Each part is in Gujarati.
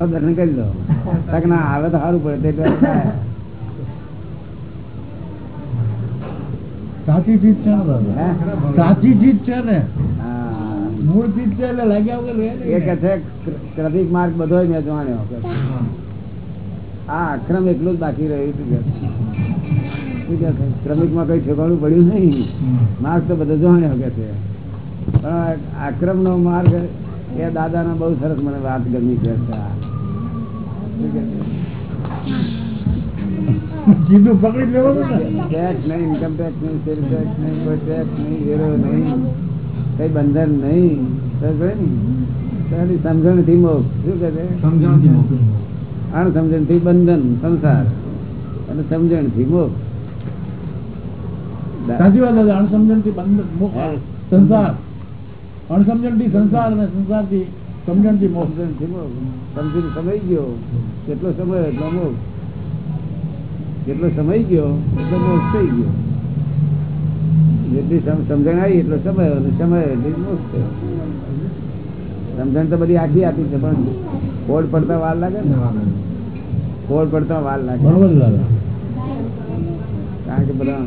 દર્શન કરી દો. તક ના આવે તો સારું પડે સાચી જીત છે ને સાચી જીત છે ને? મૂળ ચીજ છે એટલે લાગ્યા વગર એ કે છે ક્રમિક માર્ગ બધો મેં જાણ્યો. આ અક્રમ એટલું જ બાકી રહ્યું કે શું કે છે? ક્રમિકમાં કઈ ઠેકાણું પડ્યું નહીં. માર્ગ તો બધો જાણ્યો કે છે. પણ આક્રમ નો માર્ગ એ દાદા બહુ સરસ મને વાત ગમી છે? સીધું પકડી લેવાનું ટેક્સ નહીં ઇન્કમ ટેક્સ નહીં સેલ ટેક્સ નહીં કોઈ ટેક્સ નહીં વેરો નહીં કઈ બંધન નહીં. સમજે ને? તારી મોક્ષ શું કહે છે? અણસમજણથી બંધન સંસાર. અને સમજણથી મોક્ષ સાચી વાત દાદા અણસમજણથી બંધન મોક્ષ. સંસાર. અણસમજણથી સંસાર અને સંસારથી સમજણથી સમજણથી મોક્ષ સમજીને સમય ગયો. કેટલો સમય એટલો મોક્ષ. જેટલો સમય ગયો એટલો મોક્ષ થઈ ગયો. જેટલી સમજણ આવી એટલો સમય અને સમય એટલી મોક્ષ થયો સમજણ તો બધી આખી આપી છે પણ કોડ પડતા વાર લાગે ને? કોડ પડતા વાર લાગે. કારણ કે બધા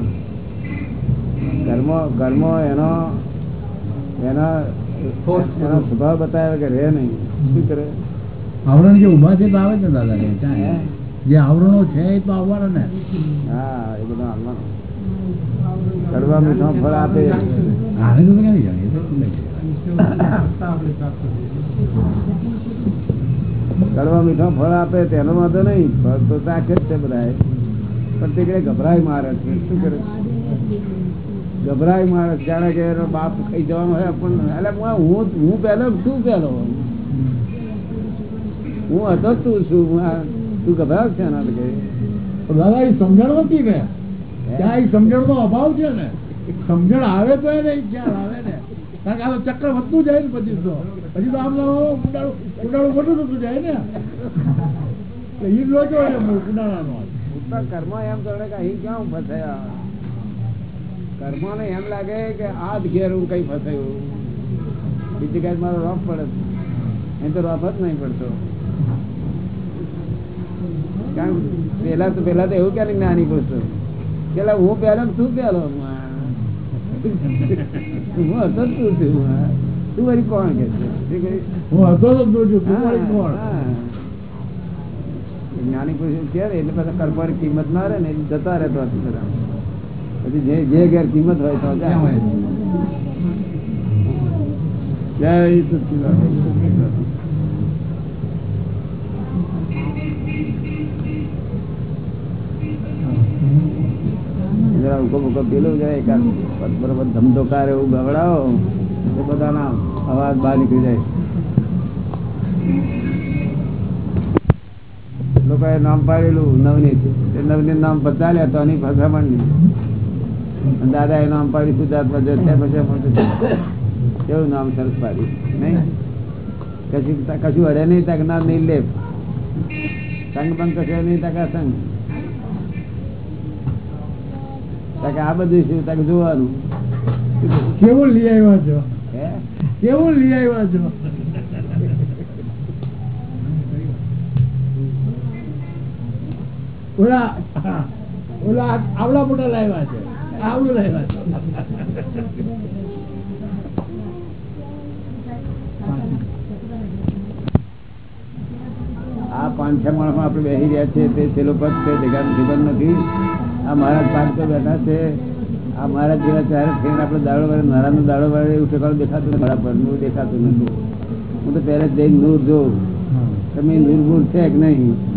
કર્મો કર્મો એનો એનો એનો સ્વભાવ બતાવે કે રહે નહીં. શું કરે? આવરણ જે ઊભા છે તો આવે છે દાદા જે આવરણો છે એ તો આવવાના ને. હા એ બધું આવવાનો કડવા મીઠો ફળ આપે. આને તો ક્યાંથી જાણીએ તો કડવા મીઠો ફળ આપે તેનો વાંધો નહીં. ફળ તો તાકે જ છે બધા પણ તે કઈ ગભરાય મારે શું કરે? ગભરાય મારે જાણે કે એનો બાપ ખાઈ જવાનો હોય પણ એટલે હું હું પહેલો તું પહેલો હું હતો તું છું તું ગભરાવ છે એના કે દાદા એ સમજણ નથી ને? ત્યાં એ સમજણ નો અભાવ છે ને? સમજણ આવે તો એને ખ્યાલ આવે ને. કારણ કે આ ચક્કર વધતું જાય ને પછી તો. પછી તો આમ કુંડાળું વધુ થતું જાય ને. એ લોચો કુંડાળાનો. કર્મ એમ કરે કે અહીં ક્યાં ફસાયા કર્મ ને એમ લાગે કે આ જ ઘેર હું કઈ ફસાયું. બીજી કઈ મારો રોફ પડે એ તો રોફ જ નહીં પડતો. કારણ પેલા તો પેલા તો એવું કે જ્ઞાની પૂછતો પેલા હું પેલો શું તું પેલો હું હતો જ તું છું. તું વળી કોણ કે? હું હતો જ તું છું કોણ? જ્ઞાની પુરુષ છે એટલે પાછા કરવાની કિંમત ના રહે ને એ જતા રહેતો હતી જે ઘેર કિંમત હોય તો ધમધોકાર એવું ગવડાવો તો બધાના અવાજ બહાર નીકળી જાય. લોકોએ નામ પાડેલું નવનીત. એ નવનીત નામ બચાલ્યા તો આની ફસામણ અને દાદા એ નામ પાડી શુદ્ધાત્મા પછી એવું નામ સરસ પાડી? નહીં? કશું કશું અડે નહીં તક ના નિર્લેપ સંગ બંગ કશું નહીં તક સંગ તક આ બધું શું? તક જોવાનું. કેવું લઈ આવ્યા છો? હે? કેવું લઈ આવ્યા છો? ઓલા ઓલા આવડા મોટા લાવ્યા છે. આવડું લાવ્યા આ પાંચ છ માણસ આપણે બેસી રહ્યા છે તે છેલ્લો પદ છે જગાનું જીવન નથી. આ મહારાજ પાંચસો બેઠા છે. આ મહારાજ જેવા ચારે ફેર આપણે દાડો વાળે મહારાજનો દાડો વાળે એવું ઠેકાણું દેખાતું નથી. મારા પર નૂર દેખાતું નથી. હું તો પહેલે જ જઈને નૂર જોઉં. તમે નૂર નૂર છે કે નહીં?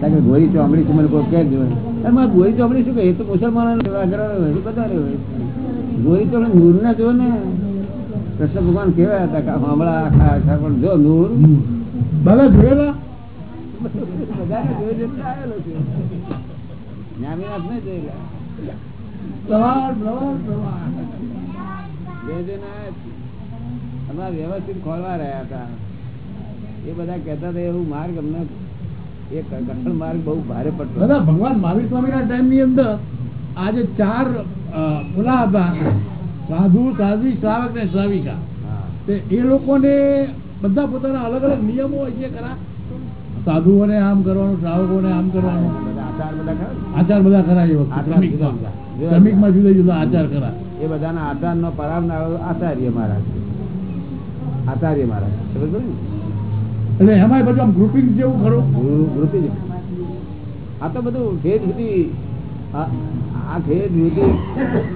કારણ કે ગોળી ચોમડી છે મને કોઈ કહે જ હોય. અરે મારે ગોળી ચોમડી શું કહે? તો મુસલમાનો વધારે હોય બધા ગોળી ચોમડી નૂર ના જો ને. કૃષ્ણ ભગવાન કેવા હતા કે હમણાં આખા આખા પણ જો નૂર. દાદા જોયેલા. વ્યવસ્થિત ખોલવા રહ્યા હતા. એ બધા કેતા હતા એવું માર્ગ અમને એ કઠણ માર્ગ બહુ ભારે પડતો. દાદા ભગવાન મહાવીર સ્વામીના ટાઈમ અંદર આજે ચાર ઓલા હતા સાધુ સાધ્વી શ્રાવક ને શ્રાવિકા. એ લોકોને બધા પોતાના અલગ અલગ નિયમો હોય છે ખરા? સાધુઓને આમ કરવાનું શ્રાવકોને આમ કરવાનું. આચાર બધા ખરા એ વખતે આચાર શ્રમિકમાં જુદા જુદા. શ્રમિકમાં જુદા જુદા આચાર ખરા. એ બધાના આચારનો પરાવનારો આચાર્ય મહારાજ. આચાર્ય મહારાજ. સમજ ને? એટલે એમાં બધું આમ ગ્રુપિંગ જેવું ખરું? ગ્રુપિંગ આ તો બધું ઠેઠ સુધી આ આ સુધી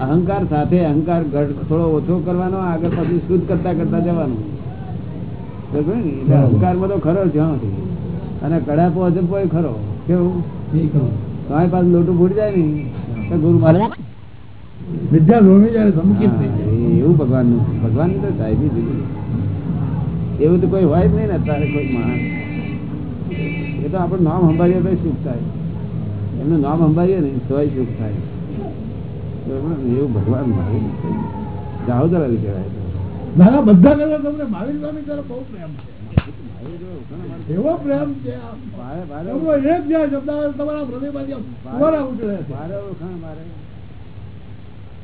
અહંકાર સાથે અહંકાર ઘટ- થોડો ઓછો કરવાનો આગળ પછી શુદ્ધ કરતા કરતા જવાનું. એટલે અહંકારમાં તો ખરો છે અને કડા પહોંચે પણ ખરો? કેવું? તમારી પાસે લોટું ફૂટી જાય ને? તો ગુરુ મહારાજ વિદ્યા ધોમી જાય. એવું ભગવાનનું ભગવાન તો સાહેબી જુદી એવું તો કોઈ હોય જ નહીં ને અત્યારે કોઈ માણસ. એ તો આપણું નામ સંભાળીએ તો સુખ થાય. એમનું નામ સંભાળીએ ને તોય સુખ થાય. એવું ભગવાન તો રવિ કહેવાય દાદા બધા કરતા તમને મહાવીર સ્વામી તરફ બહુ પ્રેમ છે. એવો પ્રેમ છે. મારે મારે એક જાય શબ્દ તમારા હૃદયમાંથી ઉછળે છે. મારે ઓળખાણ મારે.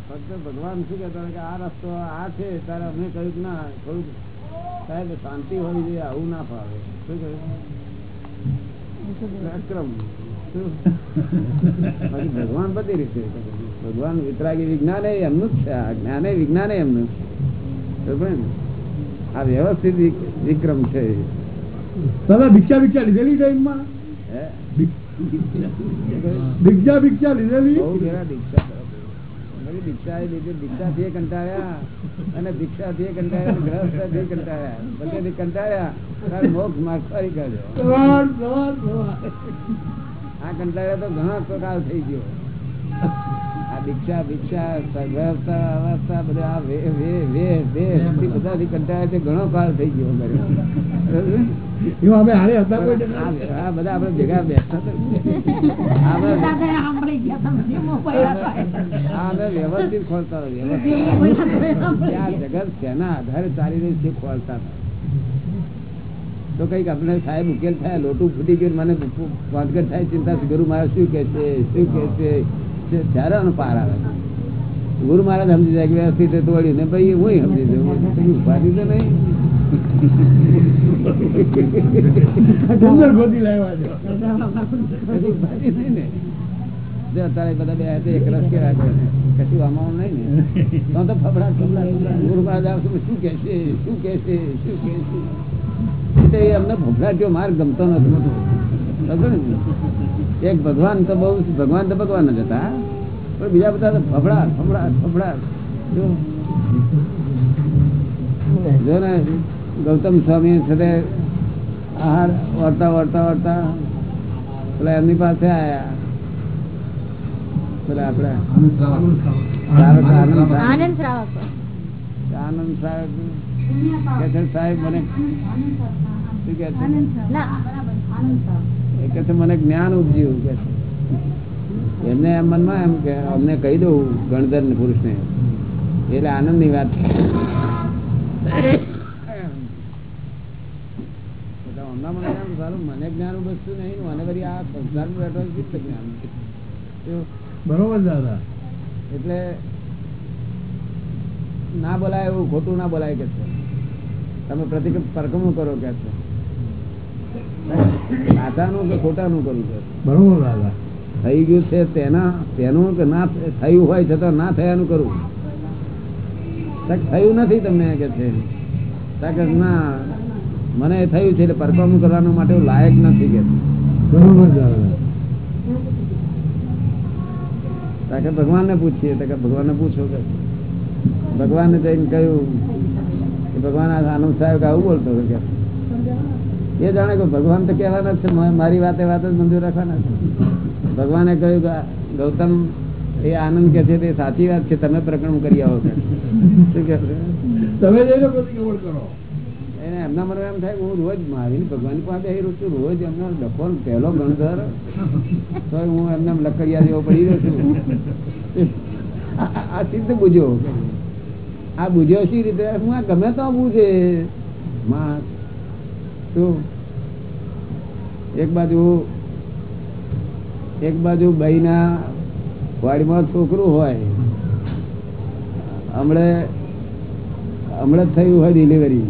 ફક્ત ભગવાન શું કહેતા હતા કે આ રસ્તો આ છે તારે અમને કહ્યું કે ના થોડુંક સાહેબ શાંતિ હોવી જોઈએ આવું ના ફાવે. શું કહ્યું ભગવાન બધી રીતે ભગવાન વિતરાગી વિજ્ઞાન એ એમનું જ છે. આ જ્ઞાન એ વિજ્ઞાન એમનું છે. આ વ્યવસ્થિત વિક્રમ છે તમે ભિક્ષા ભિક્ષા લીધેલી ટાઈમમાં ભિક્ષા ભિક્ષા લીધેલી? બહુ ઘેરા દીક્ષા મારી દીક્ષા એ લીધી. દીક્ષાથી કંટાળ્યા અને દીક્ષાથી કંટાળ્યા ગ્રહસ્થથી કંટાળ્યા. બધેથી કંટાળ્યા મોક્ષ માર્ગ ફરી કાઢ્યો સવાર સવાર સવાર આ કંટાળ્યા તો ઘણા પ્રકાર થઈ ગયો. આ દીક્ષા ભિક્ષા અવસ્થા બધા વે વે વે વે બધાથી કંટાળ્યા ઘણો કાળ થઈ ગયો અમે હારે હતા કોઈ બધા આપણે ભેગા બેસતા આપણે વ્યવસ્થિત ખોલતા તો જગત આધારે ચાલી છે ખોલતા કંઈક આપણે સાહેબ ઉકેલ થાય લોટું ફૂટી ગયું મને વાંધગર થાય ચિંતા ગુરુ મહારાજ શું કે છે શું કે છે? ત્યારે આનો પાર આવે. ગુરુ મહારાજ સમજી જાય કે વ્યવસ્થિત તોડ્યું ને ભાઈ હું સમજી જાઉં. ઊભા તો નહીં. અત્યારે બધા બે હાથે એક રસ કેવા છે, કશું અમાઉન્ટ નહીં ને. તો તો ફફડા ફફડાટ. ગુરુ મહારાજ શું કે છે શું કે છે શું કે છે એટલે અમને ફફડાટ્યો માર્ગ ગમતો નથી એક ભગવાન તો બહુ ભગવાન તો ભગવાન જ હતા. પણ બીજા બધા તો ફફડા ફફડા ફફડાટ જો. જો ને. ગૌતમ સ્વામી સાથે આહાર વર્તા વર્તા વર્તા પેલા એમની પાસે આયા. પેલા આપડે આનંદ સાહેબ. આનંદ શ્રાવક. સાહેબ છે સાહેબ મને શું કે છે? એ કે છે મને જ્ઞાન ઉપજ્યું કે છે. એમને એમ મનમાં એમ કે અમને કહી દઉં ગણધર પુરુષ ને એટલે આનંદની વાત છે. એટલે હમણાં સારું મને જ્ઞાન વસ્તુ નહીં મને વળી આ સંસારમાં બેઠો ચિત્ત જ્ઞાન બરોબર દાદા. એટલે ના બોલાય એવું ખોટું ના બોલાય કે છે. તમે પ્રતિક પરકમું કરો કે છે. સાચાનું કે ખોટાનું કરવું છે. બરોબર દાદા. થઈ ગયું છે તેના તેનું કે ના થયું હોય છતાં ના થયાનું કરવું. થયું નથી તમને કે છે. ના મને એ થયું છે એટલે પરફોર્મ કરવાનું માટે હું લાયક નથી કે. તાકે ભગવાનને પૂછીએ તો કે ભગવાનને પૂછો કે. ભગવાનને જઈને કહ્યું કે ભગવાન આનંદ સાહેબ કે આવું બોલતો હતો કે. એ જાણે કે ભગવાન તો કહેવાના છે મારી વાતે વાત જ મંજૂર રાખવાના છે. ભગવાને કહ્યું કે ગૌતમ એ આનંદ કે છે તે સાચી વાત છે તમે પ્રકરણ કરી આવો કે. શું કે તમે જઈને કરો. એને એમના મને એમ થાય હું રોજ મારી ભગવાન પાસે છું, રોજ એમનો લખો પહેલો ગણધર તો હું એમને લકડિયા જેવો પડી રહ્યો છું. આ- સિદ્ધ બુજો આ બુજો શી રીતે? હું આ ગમે તો બુજે માં શું એક બાજુ એક બાજુ બહીના વાડીમાં છોકરું હોય. હમણે, હમણાં થયું હોય ડિલિવરી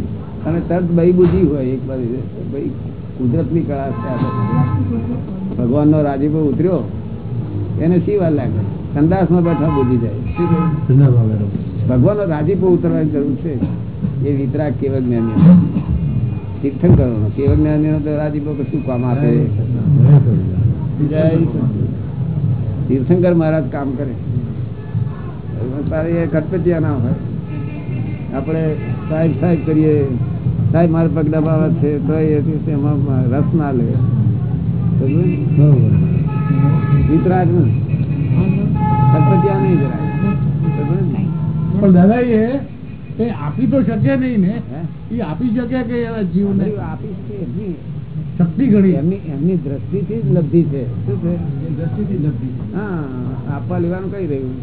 અને તરત બહી બુદ્ધિ હોય એક બહી કુદરતની કળા છે ભગવાનનો રાજીપો ઉતર્યો એને શી વાર લાગે? સંદાસમાં બેઠા બોલી જાય? ભગવાનનો રાજીપો ઉતરવાની જરૂર છે. એ વિતરાગ કેવળ જ્ઞાની તીર્થંકરોનો. કેવળ જ્ઞાનીનો તો રાજીપો કશું કામ આપે? તીર્થંકર મહારાજ કામ કરે. તારે એ કટપટિયા ના હોય. આપણે સાહેબ સાહેબ કરીએ. સાહેબ મારે પગ દબાવે છે તો એ એમાં રસ ના લે. વિતરાજનું? નહીં નહીં જરાય? પણ દાદા એ આપી તો શકે નહીં ને? એ આપી શકે કે એના જીવને? આપી એમની. શક્તિ ઘણી. એમની એમની દ્રષ્ટિથી જ લબ્ધી છે. શું છે. હા આપવા લેવાનું કઈ રહ્યું?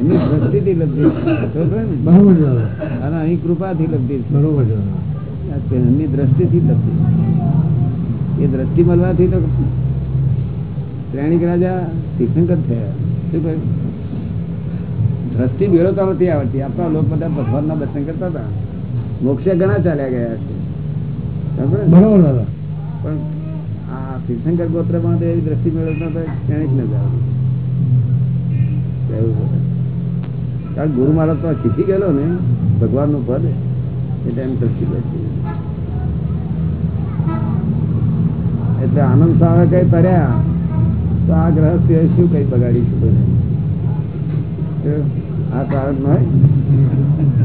એમની લબ્ધિ? બરોબર છે. દાદા. અને અહીં લબ્ધિ બરોબર દાદા. આ તો એમની દ્રષ્ટિથી લબ્ધિ એ દ્રષ્ટિ મળવાથી તો શ્રેણીક રાજા તીર્થંકર થયા. શું કહ્યું? દ્રષ્ટિ મેળવતા નથી આવડતી આપણા લોકો બધા ભગવાનના દર્શન કરતા હતા. મોક્ષે ઘણા ચાલ્યા ગયા છે. બરોબર પણ આ તીર્થંકર ગોત્રમાં તો એવી દ્રષ્ટિ મેળવતા તો જ નથી આવતી એવું. કારણ ગુરુ મહારાજ તો શીખી ગયેલો ને ભગવાનનું પદ એટલે એમ બેસી એટલે આનંદ સાવે કઈ તર્યા તો આ ગ્રહસ્થ શું કઈ બગાડીશું આ કારણ હોય?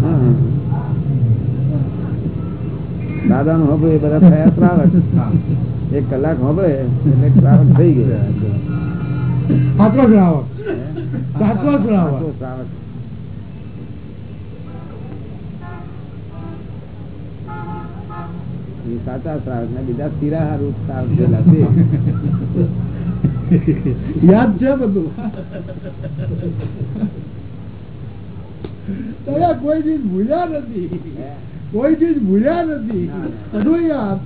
હા. દાદા નું હવે એ બધા થયા શ્રાવક. એક કલાક હવે એટલે શ્રાવક થઈ ગયા. સાતમો શ્રાવક. શ્રાવક. સાચો શ્રાવક. એ સાચા શ્રાવક ને બીજા તિરાહાર શ્રાવક થયેલા છે. યાદ છે બધું? કોઈ ચીજ ભૂલ્યા નથી. કોઈ ચીજ ભૂલ્યા નથી. બધું યાદ.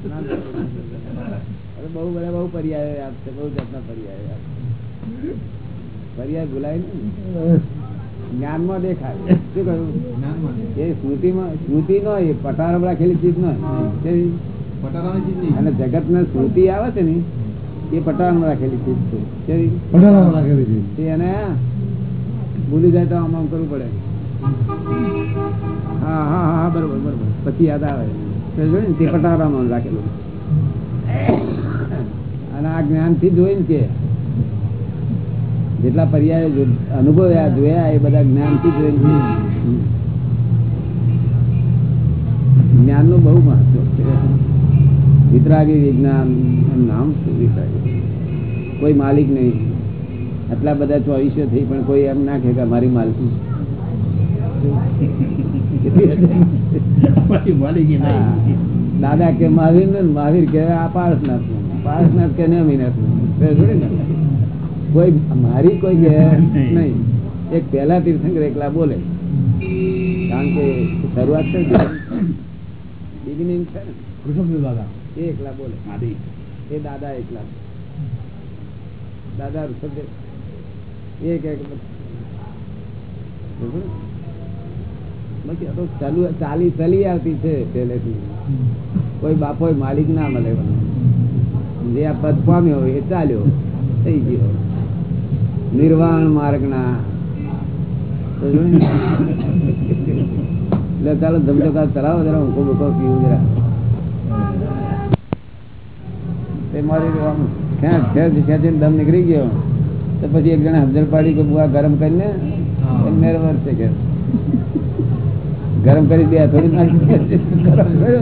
બહુ બધા બહુ પર્યાય આપશે બહુ જાતના પર્યાય આપશે પર્યાય ભૂલાય ને? જ્ઞાનમાં દેખાય. શું કહ્યું? એ સ્મૃતિમાં સ્મૃતિ નો પટાર રાખેલી ચીજ નો અને જગત ને સ્મૃતિ આવે છે ને એ પટાર રાખેલી ચીજ છે. પટારામાં રાખેલી એને ભૂલી જાય તો આમ આમ કરવું પડે. હા હા હા બરોબર બરોબર. પછી યાદ આવે. તો પટારામાં રાખેલું. અને આ જ્ઞાનથી જોઈને કે જેટલા પર્યાય અનુભવ્યા જોયા એ બધા જ્ઞાનથી જોઈને જ્ઞાનનું બહુ મહત્વ છે. વિતરાગી વિજ્ઞાન નામ શું વિતરાગી? કોઈ માલિક નહીં. આટલા બધા ચોવીસો થઈ પણ કોઈ એમ ના કે મારી માલકી દાદા કે મહાવીર ને મહાવીર કે આ પારસનાથ પારસનાથ કે નેમિનાથ કોઈ મારી કોઈ કે નહીં. એક પહેલા તીર્થંકર એકલા બોલે. કારણ કે શરૂઆત છે બિગિનિંગ છે ને. કૃષ્ણ દાદા. એ એકલા બોલે. એ દાદા એકલા. દાદા ઋષભદેવ એક એક બાકી તો ચાલુ ચાલી ચાલી આવતી છે પહેલેથી. કોઈ બાપો માલિક ના મળે. જે આ પદ પામ્યો એ ચાલ્યો. થઈ ગયો. નિર્વાણ માર્ગ ના એટલે ચાલો ધમધકા ચલાવો જરા ઊંઘો બુકો પીવું જરા. તે મારી આમ ખેંચ ખેંચ ખેંચીને દમ નીકળી ગયો. તો પછી એક જણા હજર પાડી કે બુઆ ગરમ કરીને એ છે કે. ગરમ કરી દે થોડી નાખી ગરમ કર્યો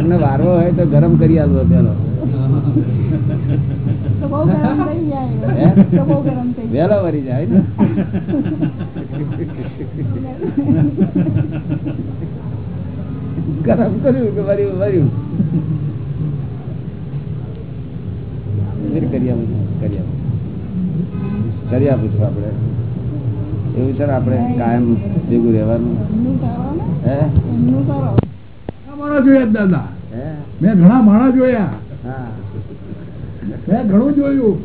ને વારવો હોય તો ગરમ કરી આલવો પેલો. તો બહુ ગરમ થઈ જાય. હે? તો બહુ ગરમ થઈ જાય. વહેલો વરી જાય ને. ગરમ કર્યું કે વર્યું વર્યું કરી આપું કરી આપું કરી આપું છું આપણે. એવું છે ને આપણે કાયમ ભેગું રહેવાનું? એમનું કરો ને હે? ઘણા માણસ જોયા દાદા. મેં ઘણા માણસ જોયા. હા. મેં ઘણું જોયું.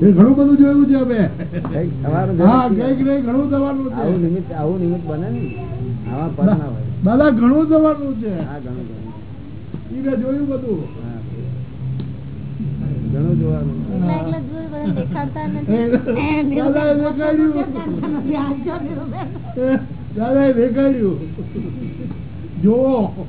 એ ઘણું બધું જોયું છે મેં કંઈક હા જરૂર છે. કંઈક નહીં ઘણું થવાનું આવું નિમિત્ત આવું નિમિત્ત બને ને? આવા પદ ના હોય. દાદા ઘણું જવાનું છે. જોયું બધું. ઘણું જોવાનું દેખાડ્યું. દાદાએ દેખાડ્યું. જોવો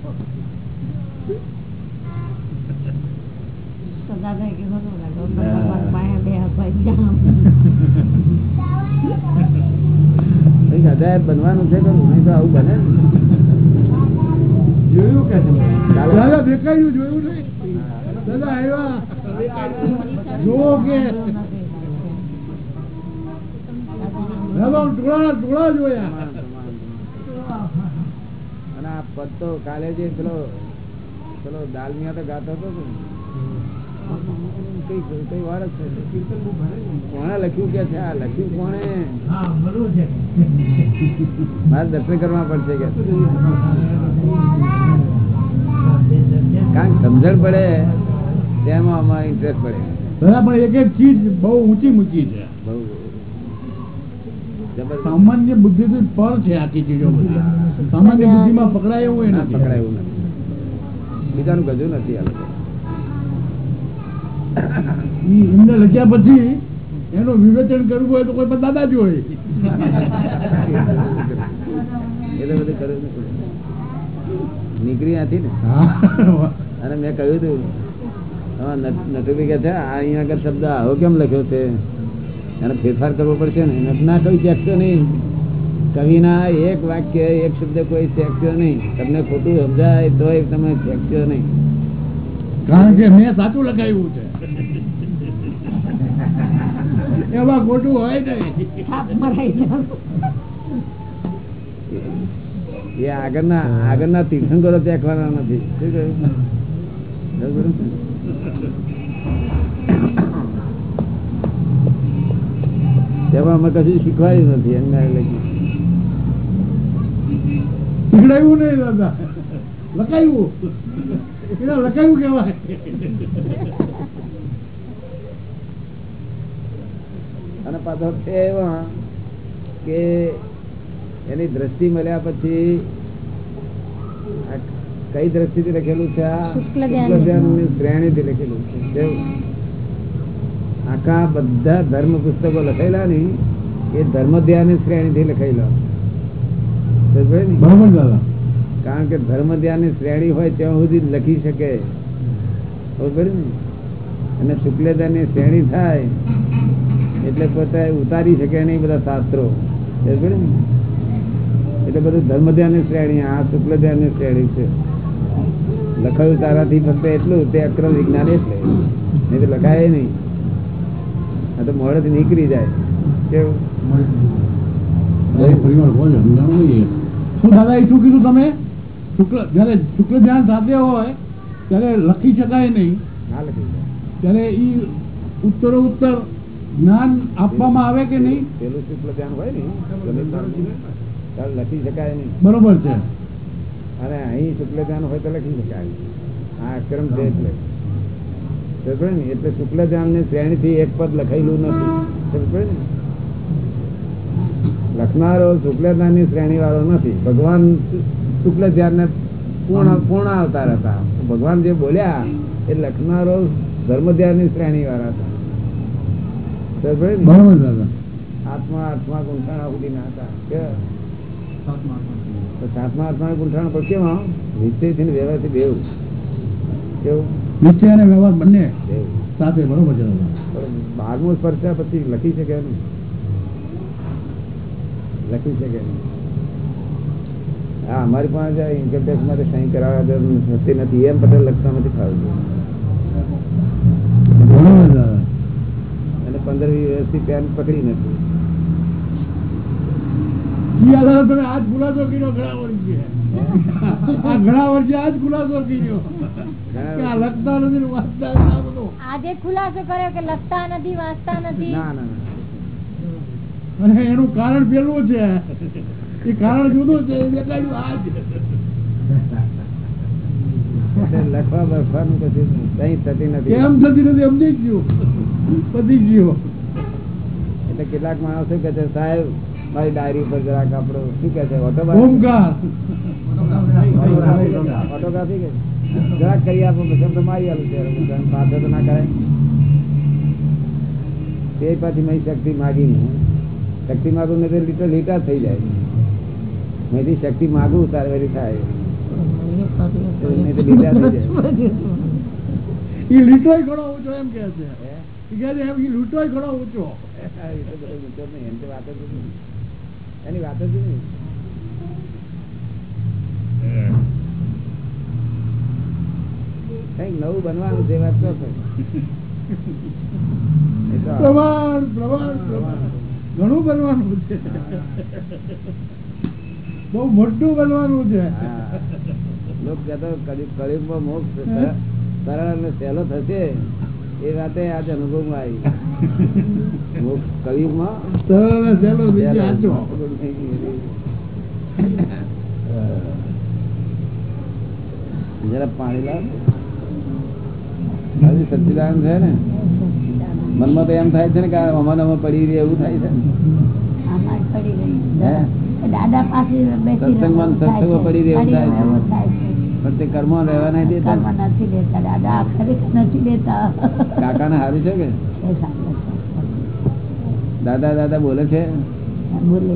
હદાયત બનવાનું છે કે નહીં તો આવું બને જોયું કે દાદા દેખાડ્યું જોયું નહીં? દાદા આવ્યા. જોવો કે. જોયા. અને આ પદ તો કાલે જે પેલો પેલો દાલમિયા તો ગાતો હતો ને. કઈ કઈ વાર જ છે કોણે લખ્યું કે છે? આ લખ્યું કોણે? મારે દર્શન કરવા પડશે કે. કારણ સમજણ પડે તેમાં અમારે ઇન્ટરેસ્ટ પડે. પણ એક એક ચીજ બહુ ઊંચી ઊંચી છે. સામાન્ય બુદ્ધિ થી પર છે આખી ચીજો બધી. સામાન્ય બુદ્ધિમાં પકડાય એવું ના નથી. પકડાય એવું નથી. બીજાનું ગજું નથી આ લોકો. એમને લખ્યા પછી એનું વિવેચન કરવું હોય તો કોઈ પણ દાદા જ હોય. તો. નીકળી નથી ને. અને મેં કહ્યું હતું હા, કે છે આ અહીંયા આગળ શબ્દ આવો કેમ લખ્યો છે? એને ફેરફાર કરવો પડશે ને. એને ના કવિ ચેકશો નહીં. કવિના એક વાક્ય એક શબ્દ કોઈ ચેકશો નહીં. તમને ખોટું સમજાય તોય તમે ચેકશો નહીં. કારણ કે મેં સાચું લખાયું છે. એમાં ખોટું હોય ને. એ આગળના આગળના તીર્થંકરો ચેકવાના નથી. શું? તેમાં અમે કશું શીખવાડ્યું નથી એમને લખ્યું શીખડાયું નહીં દાદા. લખાયું. એને લખાયું કેવાય અને પાછો છે એવા કે એની દ્રષ્ટિ મળ્યા પછી કઈ દ્રષ્ટિથી લખેલું છે? આ ધ્યાન. શ્રેણીથી લખેલું છે. આખા બધા ધર્મ પુસ્તકો લખેલા ની એ ધર્મ ધ્યાન શ્રેણીથી લખેલા. ને? કારણ કે ધર્મ ધ્યાનની શ્રેણી હોય ત્યાં સુધી લખી શકે. બરોબર ને? અને શુક્લદાનની શ્રેણી થાય એટલે પોતે ઉતારી શકે નહીં બધા શાસ્ત્રો. એટલે બધું ધર્મ ધ્યાનની શ્રેણી આ શુક્લ ધ્યાનની શ્રેણી છે. લખાયું તારાથી ફક્ત એટલું તે અક્રમ વિજ્ઞાન એટલે. નહીં તો લખાય નહીં. આ તો મોડે નીકળી જાય. કેવું. શું દાદા એ શું કીધું તમે? શુક્લ જયારે શુક્લ ધ્યાન સાથે હોય ત્યારે લખી શકાય નહીં. લખી ત્યારે એ ઉત્તરો ઉત્તર જ્ઞાન આપવામાં આવે કે નહીં? પેલું શુક્લ ધ્યાન હોય ને લખી શકાય નહીં. બરોબર છે. અને અહીં શુક્લ ધ્યાન હોય તો લખી શકાય આ અક્રમ છે એટલે. ને? એટલે શુક્લ ધ્યાનની શ્રેણી થી એક પદ લખાયેલું નથી? લખનારો શુક્લ ધ્યાનની શ્રેણી વાળો નથી. ભગવાન શુક્લ ધ્યાન ને પૂર્ણ પૂર્ણ અવતાર હતા. ભગવાન જે બોલ્યા એ લખનારો ધર્મ ધ્યાનની શ્રેણી વાળા હતા સમજ્યો ને? બરોબર દાદા આત્મા આત્મા ગુંઠાણા સુધી ના હતા. સાતમા આત્મા ગુંઠાણા પર કેવા નિશ્ચયથી ને વ્યવહારથી બેવ. કેવું? નિશ્ચય અને વ્યવહાર બંને સાથે બરોબર છે દાદા. પણ બારમું સ્પર્શ પછી લખી શકે નહીં લખી શકે નહીં હા અમારી પાસે ઇન્કમ ટેક્સ માટે સહી કરાવવા થતી નથી. એમ પટેલ લખતા નથી ફાવતું બરોબર દાદા અને પંદર વીસ વર્ષથી પેન પકડી નથી તમે આજ ખુલાસો કર્યો ઘણા વર્ષે ઘણા વર્ષે આજ ખુલાસો કર્યો કે લખતા નથી વાંચતા નથી આજે ખુલાસો કર્યો કે લખતા નથી વાંચતા નથી? ના ના ના. અને એનું કારણ પેલું છે. એ કારણ જુદું છે એટલે લખવા બખવાનું કશું કઈ થતી નથી. કેમ થતી નથી? સમજી ગયું પતી ગયું. એટલે કેટલાક માણસો કે છે સાહેબ મારી ડાયરી ઉપર જરાક આપણો શું કે છે ઓટો ઓટોગ્રાફી કે જરાક કરી આપો પછી તો મારી આવ્યું છે. પાસે તો ના કરાય. તે પાછી મારી શક્તિ માગી શક્તિ માગું ને તો લીટર લીટર થઈ જાય. મેં શક્તિ માગું તારે વેરી થાય. લીટોય ઘણો એમ કે છે. ઘણો એની વાત જ નહીં. કંઈક નવું બનવાનું છે વાત તો પ્રમાણ પ્રમાણ પ્રમાણ. ઘણું બનવાનું છે. બહુ મોટું બનવાનું છે. લોક કહેતો કલિ- મોક્ષ સરળ અને સહેલો થશે એ વાતે આજે અનુભવમાં આવી. મોક્ષ કલિયુગમાં સરળ અને સહેલો. જરા પાણી લાવ. હજી છે ને? મનમાં તો એમ થાય છે ને કે અમારે અમારે પડી રહી એવું થાય છે? દાદા પાસે સત્સંગમાં સત્સંગો પડી રહેવું થાય પણ તે કર્મ રહેવા નહીં દેતા. નથી દેતા દાદા ખરેખર નથી દેતા. કાકાને સારું છે કે. દાદા દાદા બોલે છે? બોલે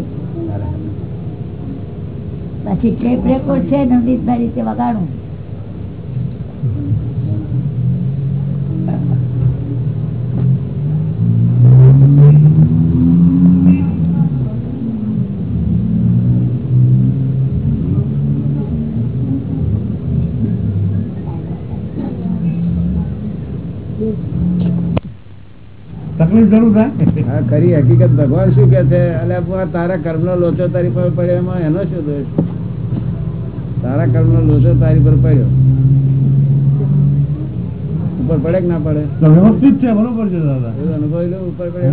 પછી ટેપ રેકોર્ડ છે નવનીતભાઈ રીતે વગાડું. તકલીફ જરૂર હા ખરી હકીકત ભગવાન શું કે છે? અલે તારા કર્મ નો લોચો તારી પર પડ્યો એમાં એનો શું દોષ? તારા કર્મનો લોચો તારી પર પડ્યો. ઉપર પડે કે ના પડે? વ્યવસ્થિત છે બરોબર છે દાદા. અનુભવી લો ઉપર પડે.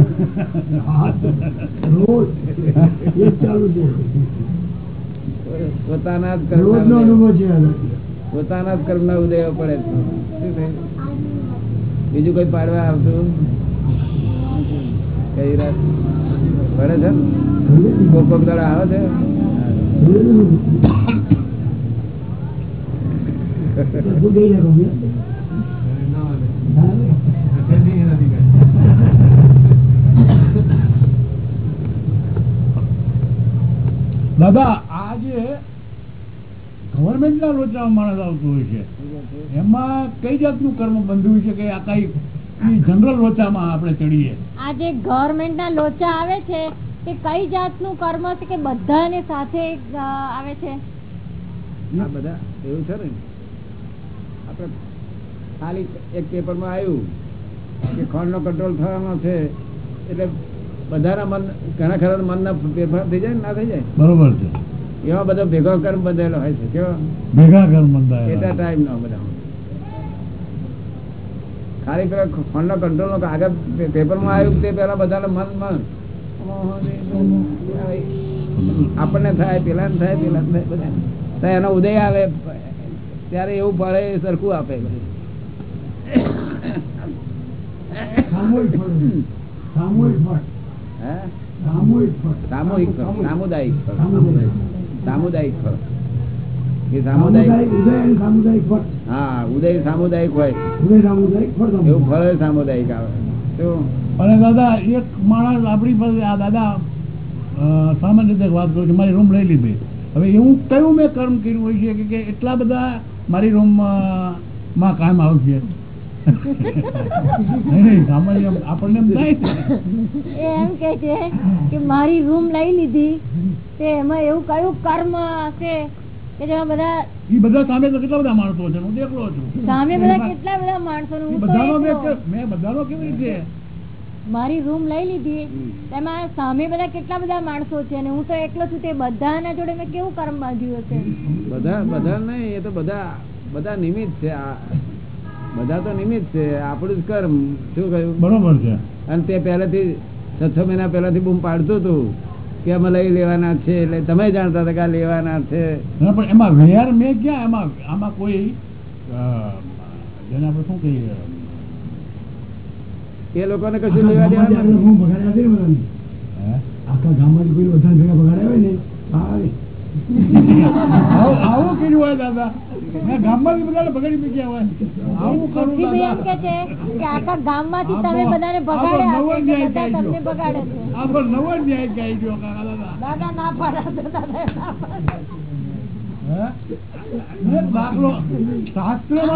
પોતાના જ નો અનુભવ છે પોતાના જ કર્મના ઉદય પડે શું થયું? બીજું કોઈ પાડવા આવતું? કઈ છે? આવે છે? દાદા આ જે ગવર્મેન્ટના લોચામાં માણસ આવતું હોય છે. એમાં કઈ જાતનું કર્મ બંધ્યું છે કે આ કઈ જનરલ લોચામાં આપણે ચડીએ. આ જે ગવર્મેન્ટ ના લોચા આવે છે તે કઈ જાતનું કર્મ છે કે બધાને સાથે આવે છે? આ બધા એવું છે ને? આપણે ખાલી એક પેપરમાં આવ્યું કે ખોંડ નો કંટ્રોલ થવાનો છે એટલે બધાના મન ઘણા ખરા મનના ફેરફાર થઈ જાય ના થઈ જાય? બરોબર છે. એવા બધા ભેગો કર્મ બંધાયેલો હોય છે કેવા? ભેગા કર્મ એટલા ટાઈમ નો બધા. ખાલી પેલા ફોન નો કંટ્રોલ નો આગળ પેપરમાં આવ્યું તે પેલા બધા મન મન. આપણને થાય પેલા ને થાય પેલા ને થાય બધા એનો ઉદય આવે. ત્યારે એવું ફળે સરખું આપે. ફળ. સામુદાયિક ફળ. સામુદાયિક સામુદાયિક ફળ. એ સામુદાયિક. ઉદય સામુદાયિક ફળ. હા ઉદય સામુદાયિક હોય. ઉદય સામુદાયિક ફળ એવું ફળ સામુદાયિક આવે. અને દાદા એક માણસ આપણી પાસે આ દાદા સામાન્ય રીતે વાત કરું છું મારી રૂમ લઈ લીધી હવે એવું કયું મેં કર્મ કર્યું હોય છે કે- એટલા બધા મારી રૂમમાં કામ આવશે? એમ કે છે કે મારી રૂમ લઈ લીધી તે એમાં એવું કયું કર્મ હશે? કે જેમાં બધા ઈ બધા સામે કેટલા બધા માણસો છે? હું દેખલો છું. સામે બધા કેટલા બધા માણસો હું બધાનો મેં એકલો. કે- મેં બધાનો કેવી રીતે? મારી રૂમ લઈ લીધી. તેમાં સામે બધા કેટલા બધા માણસો છે અને હું તો એકલો છું તે બધાના જોડે મેં કેવું કર્મ બાંધ્યું હશે? બધા બધા નહીં એ તો બધા બધા નિમિત્ત છે. બધા તો નિમિત્ત છે. આપણું જ કર્મ. શું કહ્યું? બરોબર છે. અને તે પહેલાથી છ છ મહિના પહેલાથી બૂમ પાડતું હતું. કે અમે લઈ લેવાના છે એટલે તમે જાણતા હતા કે લેવાના છે. પણ એમાં વેર મેં ક્યાં એમાં આમાં કોઈ જેને આપણે શું કહીએ એ લોકોને કશું લેવા દેવા હું બગાડ્યા છે ને બધાને. આખા ગામમાંથી કોઈ બધા ભેગા બગાડ્યા હોય ને આવું કર્યું હોય દાદા. મેં ગામમાંથી બધાને બગાડી મૂક્યા હોય. આવું કરું એમ કે છે કે આખા ગામમાંથી આ તમે તો- બધાને આ તો ભગાડ્યા નવો છે ન્યાય કે બધા કાઢ્યો. તમને બગાડે છે. આ તો નવો ન્યાય કહી ગયો દાદા. દાદા ના પાડે દાદા ના એક દાખલો આપણને શાસ્ત્ર-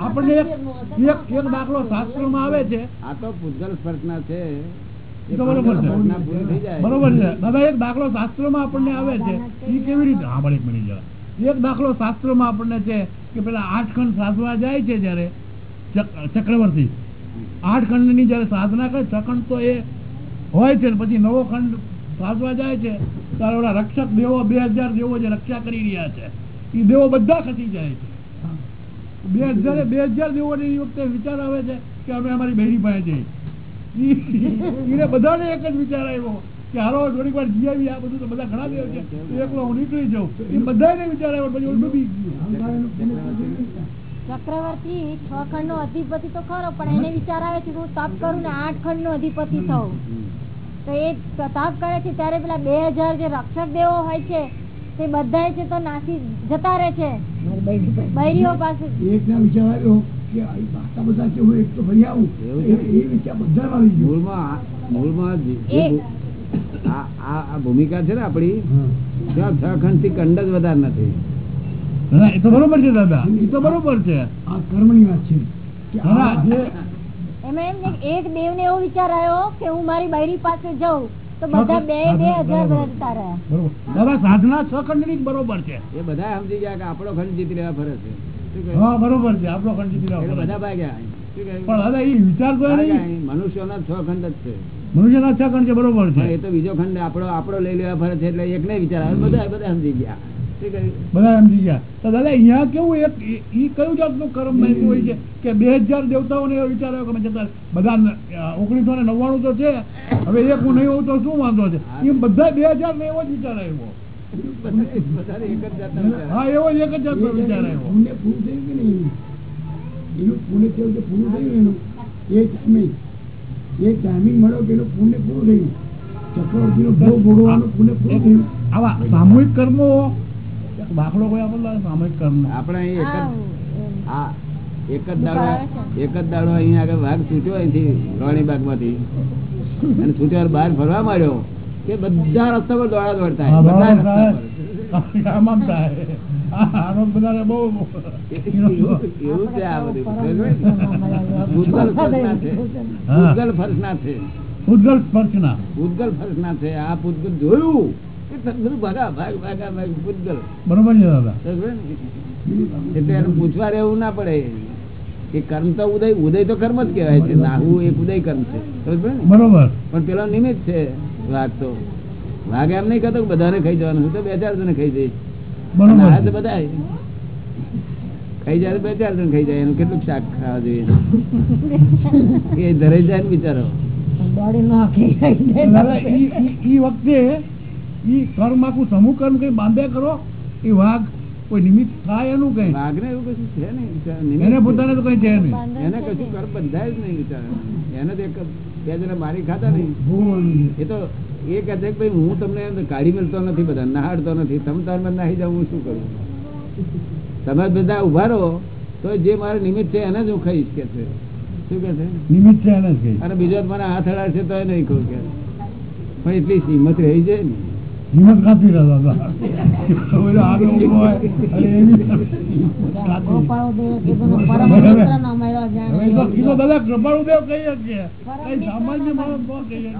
આપણને શાસ્ત્રમાં આવે છે. આ તો પૂજલ સ્પર્શ ના છે. બરોબર છે. દાદા, એક દાખલો શાસ્ત્રમાં આપણને આવે છે. એ કેવી રીતે? હા એક મિનિટ જરા. એક દાખલો શાસ્ત્રમાં આપણને છે કે પેલા આઠ ખંડ સાધવા જાય છે જયારે ચક્રવર્તી. આઠ ખંડની જયારે સાધના કરે, છખંડ તો એ હોય છે પછી નવો ખંડ સાધવા જાય છે, ત્યારે રક્ષક દેવો બે હજાર દેવો જે રક્ષા કરી રહ્યા છે એ દેવો બધા ખસી જાય છે. બે હજાર બે હજાર દેવોને વખતે વિચાર આવે છે કે અમે અમારી બહેરી પાસે જઈએ. એને બધાને એક જ વિચાર આવ્યો કે હાલો થોડીક વાર જઈ આ બધું તો બધા ઘણા દેવ છે. એકલો હું નીકળી જાઉં. એ બધાને વિચાર આવ્યો પછી ડૂબી ગયો. ચક્રવર્તી છ ખંડ નો અધિપતિ તો ખરો પણ એને વિચાર આવે છે હું તપ કરું ને આઠ ખંડ નો અધિપતિ થવું તો એ તપ કરે છે ત્યારે પેલા બે હજાર જે રક્ષક દેવો હોય છે તે બધા છે તો નાસી જતા રહે છે. બૈરીઓ પાસે. એક ના વિચાર આવ્યો કે એક તો ભૂમિકા છે ને આપડી ત્યાં છ ખંડથી કંડ જ વધારે નથી એ તો બરોબર છે દાદા એ તો બરોબર છે આ કર્મની વાત છે એક દેવ ને એવો વિચાર આવ્યો કે હું મારી બૈરી પાસે જાઉં બધા બે બે હજાર સાધના છ ખંડની બરોબર છે એ બધા સમજી ગયા કે આપણો ખંડ જીતી રહ્યા ફરે છે? હા બરોબર છે. આપણો ખંડ જીતી બધા ભાગ્યા પણ દાદા એ વિચાર તો નહીં. અહીં. છ ખંડ જ છે. મનુષ્યના છ ખંડ છે બરોબર છે. એ તો બીજો ખંડ આપણો આપણો લઈ લેવા ફરે છે એટલે એક નહીં વિચાર. આવે બધા બધા સમજી ગયા. બધા સમજી ગયા. તો દાદા અહીંયા કેવું એક ઈ કયું જાતનું કર્મ બન્યું હોય છે કે બે હજાર દેવતાઓને એવો વિચાર આવ્યો કે જતા બધા ઓગણીસો ને નવ્વાણું તો છે. હવે એક હું નહીં હોઉં તો શું વાંધો છે? એમ બધા બે હજાર ને એવો જ વિચાર આવ્યો. બધા- બધાને એક જ જાતનો વિચાર આવે. હા એવો એક જ જાતનો વિચાર આવ્યો. પુણ્ય પૂરું થયું કે નહીં? એનું પુણ્ય થયું કે પૂરું થયું એનું? એ ટાઈમિંગ એ ટાઈમિંગ મળ્યો કે એનું પુણ્ય પૂરું થયું? ચક્રવર્તીનો ભોગ ભોગવવાનું પુણ્ય પૂરું થયું? આવા સામૂહિક કર્મો બાકડો દાખલો કોઈ આપો ને સામૂહિક કર્મ. આપણે અહીં એક જ આ એક જ દાડો એક જ દાડો અહીંયા આગળ વાઘ છૂટ્યો અહીંથી રાણીબાગમાંથી અને છૂટ્યો બહાર ફરવા માંડ્યો. કે બધા રસ્તા પર દોડા દોડતા બધા પૂછવા રહેવું ના પડે. કે કર્મ તો ઉદય ઉદય તો કર્મ જ કેવાય છે. નાહવું એક ઉદય કર્મ છે બરોબર. પણ પેલો નિમિત્ત છે. વાઘ તો વાઘ એમ નહીં કહેતો બધાને ખાઈ જવાનું. હું તો બે ચાર જણ ખાઈ જઈશ. નાહે તો બધા ખાઈ જાય બે ચાર જણ ખાઈ જાય. એનું કેટલું શાક ખાવા જોઈએ? એ ધરાઈ જાય ને બિચારો. દાદા ઈ- ઈ- ઈ વખતે ઈ કર્મ આખું સમૂહ કર્મ કઈ બાંધ્યા કરો? એ વાઘ કોઈ નિમિત્ત થાય એનું કઈ? વાઘ ને એવું કશું છે નહીં એને પોતાને તો કઈ છે નહીં. એને કશું કર્મ બંધાય જ નહીં બિચારા એને તો એક બે જણા મારી ખાતા નહીં. એ તો એ કહે છે ભાઈ હું તમને કાઢી મળતો નથી બધા નહાડતો નથી તમે તારમાં નાહી જાઉં હું શું કરું? તમે બધા ઊભા રહો તો જે મારે નિમિત્ત છે એને જ હું ખાઈશ કે છે. શું કે છે? નિમિત્ત છે એને જ અને બીજો મને હાથ અડાડશે તો એ નહીં કહું કે. પણ એટલી હિંમત રહી જાય ને. હિંમત કાપી રહ્યા દાદા કહીએ છીએ કઈ સામાન્ય માણસ ન કહીએ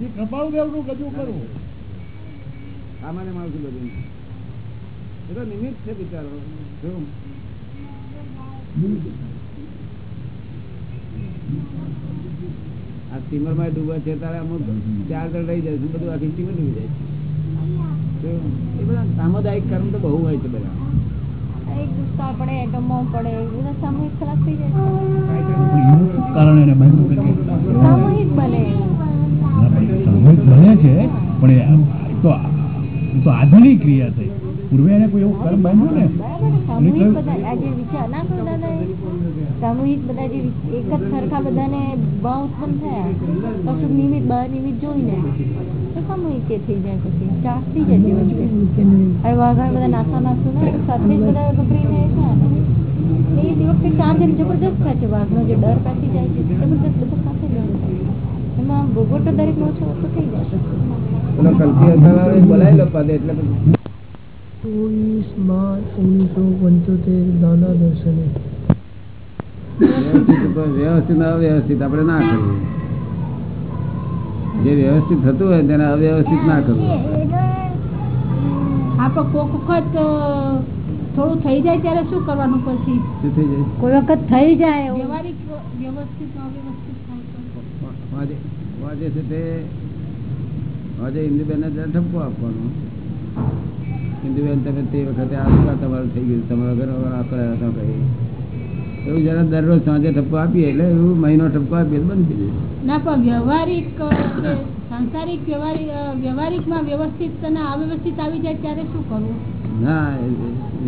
એ કૃપાળુદેવનું કજું કરું સામાન્ય માણસ બધું એ તો નિમિત્ત છે બિચારો. આ સ્ટીમરમાં ડૂબે છે તારે અમુક ચાર જણ રહી જાય બધું આખી સ્ટીમર ડૂબી જાય છે એ બધા સામુદાયિક કર્મ તો બહુ હોય છે બધા પણ એનું શું કારણ એને બન્યું કે નહીં? સામૂહિક બને એવું. ના, પણ સામૂહિક બને છે પણ એ આ- એ તો આ- એ તો આજની ક્રિયા થઈ પૂર્વે એને કોઈ એવું કર્મ બાંધ્યું ને? સામૂહિક બધા આ જે વિચાર ના સામૂહિક બધા જે એક જ સરખા બધાને ભાવ ઉત્પન્ન થયા. કશું નિમિત્ત બહાર નિમિત્ત જોઈને. તો સામૂહિક કે થઈ જાય પછી. ચાસ થઈ જાય જીવન હવે વાઘણ બધા નાસા નાસું ને સાથે જ બધા ગભરીને છે ને એ વખતે ચાર જણ જબરદસ્ત થાય છે. વાઘનો જે ડર પાછી જાય છે જબરદસ્ત બધા સાથે ડર એમાં ભોગવટો દરેકનો ઓછો ઓછો થઈ જાય. બોલાવી લો એટલે ચોવીસ માર્ચ ઓગણીસો પંચોતેર દાદા દર્શને. વ્યવસ્થિત અવ્યવસ્થિત આપણે ના કરવું. જે વ્યવસ્થિત થતું હોય તેને અવ્યવસ્થિત ના કરવું. આપણે કોક વખત થોડું થઈ જાય ત્યારે શું કરવાનું પછી? શું થઈ જાય? કોઈ વખત થઈ જાય વ્યવહારિક વ્યવસ્થિત અવ્યવસ્થિત થાય વાજે વાજે છે તે વાજે ઇન્દુબેનને ઠપકો આપવાનો. ઇન્દુબેન તમે તે વખતે આ તમારું થઈ ગયું? તમારા ઘર આપણે હતા કહી એવું જરા દરરોજ સાંજે ઠપકો આપીએ એટલે એવું મહિનો ઠપકો આપીએ બંધ થઈ જાય. ના પણ વ્યવહારિક સાંસારિક વ્યવહારિક વ્યવહારિકમાં વ્યવસ્થિત અને અવ્યવસ્થિત આવી જાય ત્યારે શું કરવું? ના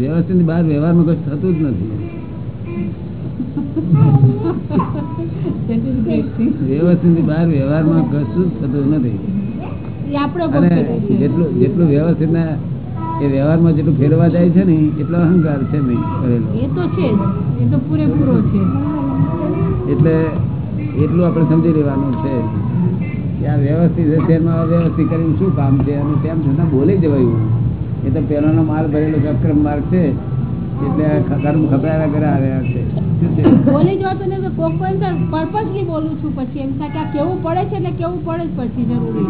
વ્યવસ્થિત બહાર વ્યવહારમાં કશું થતું જ નથી. વ્યવસ્થિત બહાર વ્યવહારમાં કશું જ થતું નથી. જેટલું જેટલું વ્યવસ્થિત એ વ્યવહારમાં જેટલું ફેરવા જાય છે ને એટલો અહંકાર છે મેં કરેલો. એ તો છે એ તો પૂરેપૂરો છે. એટલે એટલું આપણે સમજી લેવાનું છે કે આ વ્યવસ્થિત શહેરમાં અવ્યવસ્થિત કરીને શું કામ છે? અને તેમ છતાં બોલી જવાયું એ તો પહેલાનો માલ ભરેલો છે અક્રમ માર્ગ છે એટલે કર્મ ખપરાયા કરે આવ્યા છે. બોલી જવાતું ને કોક કોઈ પર્પઝલી બોલું છું પછી. એમ થાય કે કેવું પડે છે એટલે કેવું પડે જ પછી જરૂરી?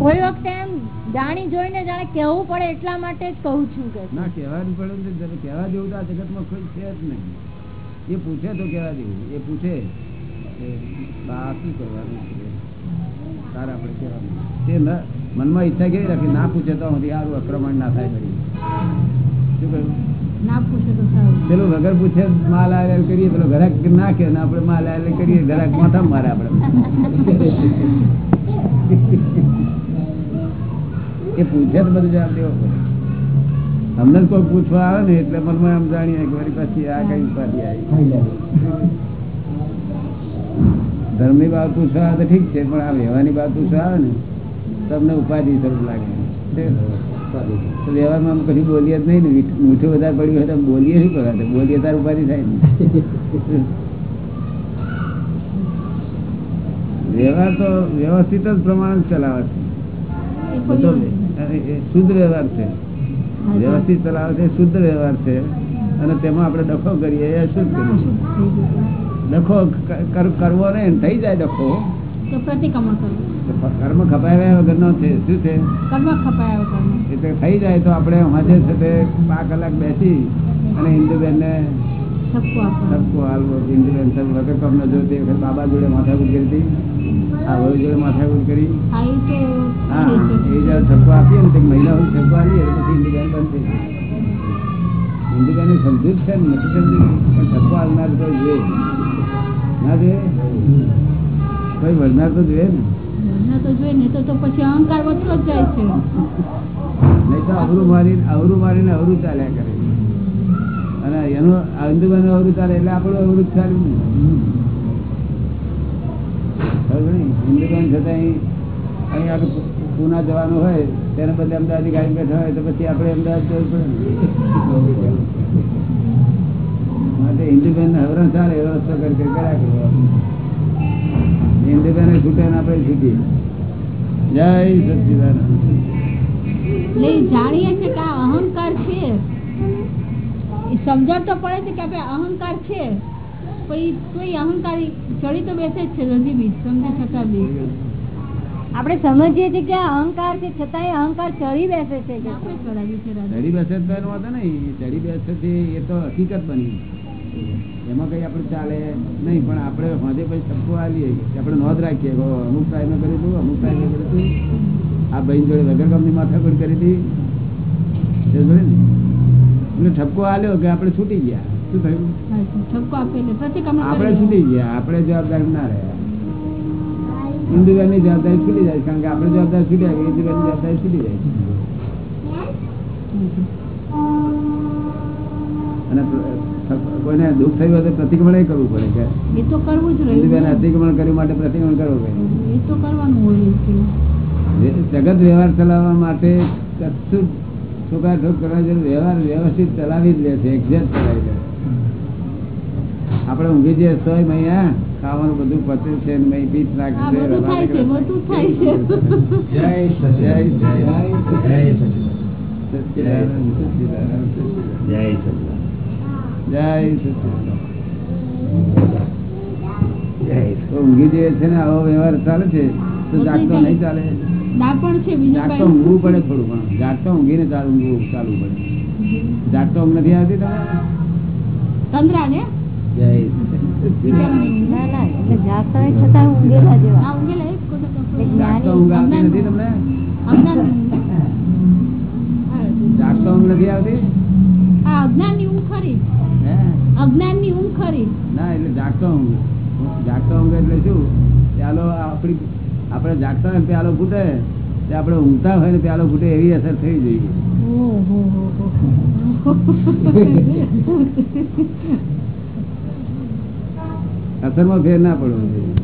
કોઈ વખતે એમ જાણી જોઈને જાણે કેવું પડે એટલા માટે જ કહું છું કે ના કહેવાનું પડે ને કહેવા જેવું તો આ જગતમાં કોઈ છે જ નહીં. એ પૂછે તો કહેવા જેવું. એ પૂછે બા શું કરવાનું છે? તારે આપણે કહેવાનું તે મનમાં ઈચ્છા કેવી રાખી? ના પૂછે તો હજી સારું આક્રમણ ના થાય કરી શું કહ્યું? ના પૂછે તો સારું. પેલું વગર પૂછે માલ આવેલ કરીએ પેલો ઘરાક ના કે આપણે માલ આવેલ કરીએ ઘરાક માથા મારે આપણે. એ પૂછે તો બધું જવાબ દેવો પડે. અમને કોઈ પૂછવા આવે ને એટલે મનમાં એમ જાણીએ કે મારી પછી આ કઈ ઉપાધિ આવી. ધર્મની બાબત પૂછવા આવે તો ઠીક છે પણ આ વ્યવહારની બાબત પૂછવા આવે ને તમને ઉપાધિ સ્વરૂપ લાગે. તો વ્યવહારમાં આમ કશું બોલીએ જ નહીં ને મીઠું વધારે પડ્યું હોય તો બોલીએ શું કરવા? તો બોલીએ તાર ઉપાધિ થાય ને. વ્યવહાર તો વ્યવસ્થિત જ પ્રમાણે જ ચલાવે છે. એ શુદ્ધ વ્યવહાર છે. વ્યવસ્થિત ચલાવે છે શુદ્ધ વ્યવહાર છે. અને તેમાં આપણે ડખો કરીએ કરીએ ડખો કરવો ને થઈ જાય ડખો. કર્મ ખપાયા વગર વગરનો છે શું છે એટલે થઈ જાય તો આપણે આજે છે તે પાંચ કલાક બેસી અને હિન્દુબેનને ને સબકો હાલવો. હિન્દુબેન સર વગર કમ ન જોતી બાબા જોડે માથા હતી આ વહુ જોડે માથાકૂટ કરી. હા એ જયારે આપીએ ને તે મહિલા હોય ઠપકો આપીએ પછી હિન્દુબેન બંધ થઈ જાય. હિન્દુબેન સમજૂત છે ને નથી સમજૂત પણ ઠપકો હાલનાર તો જોઈએ. ના જોઈએ? કોઈ વળનાર તો જોઈએ ને. તો જોઈએ ને તો તો પછી અહંકાર વધતો જ જાય છે. નહીં તો અવરું મારી અવરું મારીને અવરું ચાલ્યા કરે. અને એનું હિન્દુબેન અવરું ચાલે એટલે આપણું અવરું ચાલ્યું ને? ખબર નહીં છતાં અહીં જવાનું હોય, તેના બદલે અમદાવાદ ગાડી બેઠા હોય, તો પછી આપણે અમદાવાદ જવું પડે માટે હિન્દુબેન હવરણ ચાલે એવો રસ્તો કરી કરી કર્યા હિન્દુબેન છૂટે ને આપણે છૂટીએ. જય સચિદાનંદ. અહંકાર છે. સમજણ તો પડે છે કે આપણે અહંકાર છે. પણ તો ઈ અહંકાર ચડી તો બેસે જ છે હજી બી સમજી છતાં બી. આપણે સમજીએ છીએ કે અહંકાર છે છતાંય અહંકાર ચડી બેસે છે. ચડી બેસે એનો વાંધો નહીં ચડી બેસે છે એ તો હકીકત બની એમાં કઈ આપણે ચાલે નહીં પણ આપણે હોજે પછી ઠપકો આવીએ આપણે નોંધ રાખીએ અમુક ટાઈમે કરી દઉં અમુક ટાઈમે કરી દઉં આ બહેન જોડે વગર કંપની માથાકૂટ કરી હતી ને એટલે ઠપકો આલ્યો કે આપણે છૂટી ગયા. શું થયું? આપણે છૂટી ગયા આપણે જવાબદાર ના રહ્યા. હિન્દુબેનની જવાબદારી છૂટી જાય કારણ કે આપણે જવાબદારી છૂટી જાય હિન્દુબેનની જવાબદારી છૂટી જાય. અને કોઈને દુઃખ થયું હોય તો પ્રતિક્રમણ કરવું પડે કે એ તો કરવું જ રહ્યું અતિક્રમણ કર્યું માટે પ્રતિક્રમણ કરવું પડે. એ તો કરવાનું હોય છે. જગત વ્યવહાર ચલાવવા માટે કશું ઠોકા ઠોક કરવા જરૂર વ્યવહાર વ્યવસ્થિત ચલાવી જ લે છે એક્ઝેક્ટ ચલાવી લે આપણે ઊંઘી જઈએ તોય મૈયા ખાવાનું બધું પચે છે ને મય પીઠ છે જય જય. જય જય જય ઊંઘી જઈએ છે ને આવો વ્યવહાર ચાલે છે તો જાગતો નહીં ચાલે. જાગતો ઊંઘવું પડે થોડું પણ જાગતો ઊંઘીને ચાલુ ઊંઘવું ચાલુ પડે. જાગતો ઊંઘ નથી આવતી તમે તંદ્રા ને જય. ના ના એટલે જાગતા હોય પ્યાલો ફૂટે. આપડે આપણે ઊંઘતા હોય ને પ્યાલો ફૂટે એવી અસર થઈ જોઈએ ઓહો હો હો. અસરમાં ફેર ના પડવો જોઈએ.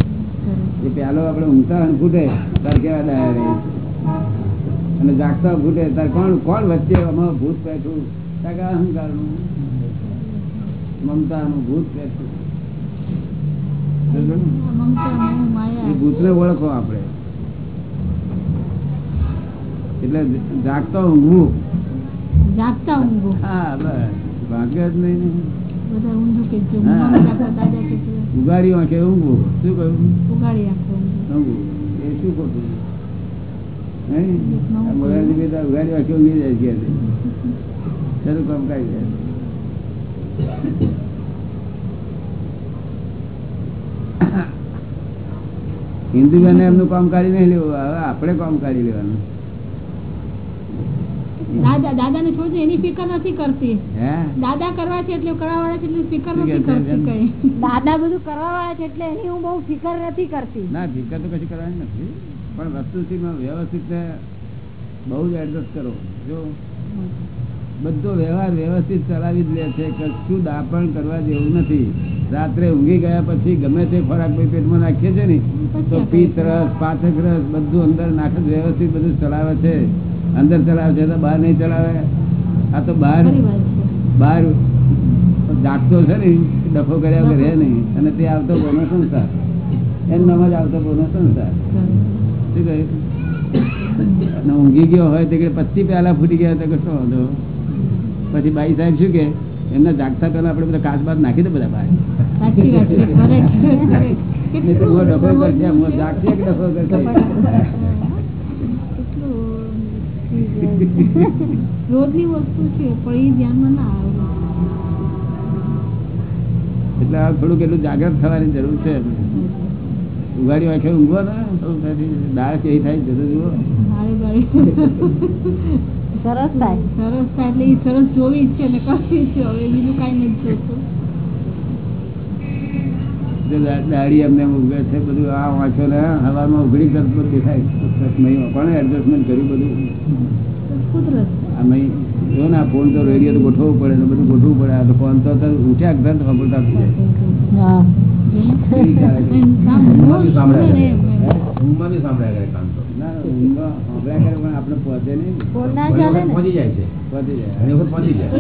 એ પ્યાલો આપણે ઊંઘતા ફૂટે તાર કેવા ડાયા રહે અને જાગતા ફૂટે તાર કોણ કોણ વચ્ચે અમારું ભૂત બેઠું? તાર કે અહંકારનું? મમતાનું ભૂત બેઠું. ભૂતને ઓળખો આપણે. એટલે જાગતો ઊંઘવું. જાગતા ઊંઘો હા બસ. ભાગ્ય જ નહીં. બધા ઊંધું કે ઉગાડી આંખે ઊંઘવું શું કહ્યું? ઉગાડી ઊંઘવું એ શું ખોટું નહીં? મોરારજી બેટા ઉગાડી આંખે ઊંઘી જાય છે શરૂ કામ કાઢી જાય. હિન્દુ એમનું કામ કાઢી નહીં લેવું. હવે આપણે કામ કાઢી લેવાનું. દાદા દાદાને છોડજો એની ફિકર નથી કરતી. દાદા કરવા છે એટલે કરાવવાળા છે એટલે ફિકર નથી કરતી કઈ. દાદા બધું કરવા વાળા છે એટલે એની હું બહુ ફિકર નથી કરતી. ના ફિકર તો કશી કરવાની નથી. પણ વસ્તુથી વ્યવસ્થિત બહુ જ એડજસ્ટ કરો. જો બધો વ્યવહાર વ્યવસ્થિત ચલાવી જ લે છે કશું દાપણ કરવા જેવું નથી. રાત્રે ઊંઘી ગયા પછી ગમે તે ખોરાક ભાઈ પેટમાં નાખીએ છે ને તો પિત્ત રસ પાચક રસ બધું અંદર નાખે વ્યવસ્થિત બધું ચલાવે છે. અંદર ચલાવે છે તો બહાર નહીં ચલાવે? આ તો બહાર બહાર જાગતો છે ને ડફો કર્યા વગર રહે નહીં. અને તે આવતો બોનો સંસાર. એમ જ આવતો બોનો સંસાર. શું કહ્યું અને ઊંઘી ગયો હોય તો કે પચીસ પ્યાલા ફૂટી ગયા તો કશો વાંધો. પછી બાઈ સાહેબ શું કે? એમને જાગતા પહેલા આપણે બધા કાચ બાદ નાખી દે બધા બહાર ડફો કરશે જાગશે કે ડફો કરશે. રોજની વસ્તુ છે પણ એ ધ્યાનમાં ના આવે. એટલે આ થોડુંક એટલું જાગ્રત થવાની જરૂર છે. ઉગાડી વાંખે ઊંઘો ને દાળ કેવી થાય જરૂર સરસ થાય. સરસ થાય એટલે એ સરસ જોવી જ છે ને કરવી છે હવે બીજું કઈ નથી જોતું જો અમને એમ ઉગે છે બધું આ વાંચો ને હવામાં ઉઘડી કરતો દેખાય. નહીં કોણે એડજસ્ટમેન્ટ કર્યું બધું. તો આ મહી જો ને આ ફોન તો રેડિયો તો ગોઠવવું પડે ને બધું ગોઠવવું પડે. આ તો ફોન તો અત્યારે ઉઠ્યા ઘર સાંભળતા થઈ જાય આપણે પહોંચે નહીં. પહોંચી જાય છે. પહોંચી જાય. પહોંચી જાય.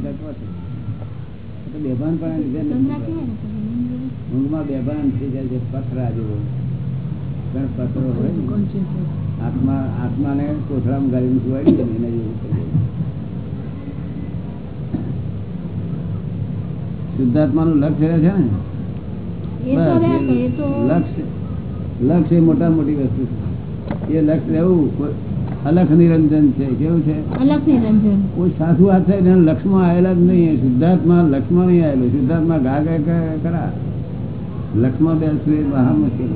ઓછું થયું ને ત્યાં પહોંચે એ તો બેભાન પણ લીધે તંત્રા નથી. કહેવાય ને પછી ઊંઘમાં બેભાન થઈ જાય છે પથરા જેવો. ઘણ પથરો હોય ને. આત્મા આત્માને કોથળામાં ગાળીને સુવાડી દે એને જેવું શુદ્ધાત્મા નું શુદ્ધાત્માનું રહે છે ને? એ તો બસ, એ લક્ષ્ય લક્ષ્ય મોટા મોટી વસ્તુ છે. એ લક્ષ્ય રહેવું અલખ નિરંજન છે કેવું છે? અલગ નિરંજન. કોઈ સાધુ હાથ છે એને લક્ષમાં આવેલા જ નહીં શુદ્ધાત્મા લક્ષ્મણ નહીં આવેલો શુદ્ધાત્મા ગા ગા કરા લક્ષ્મણ લક્ષમાં બેસવું એ મહા મુશ્કેલ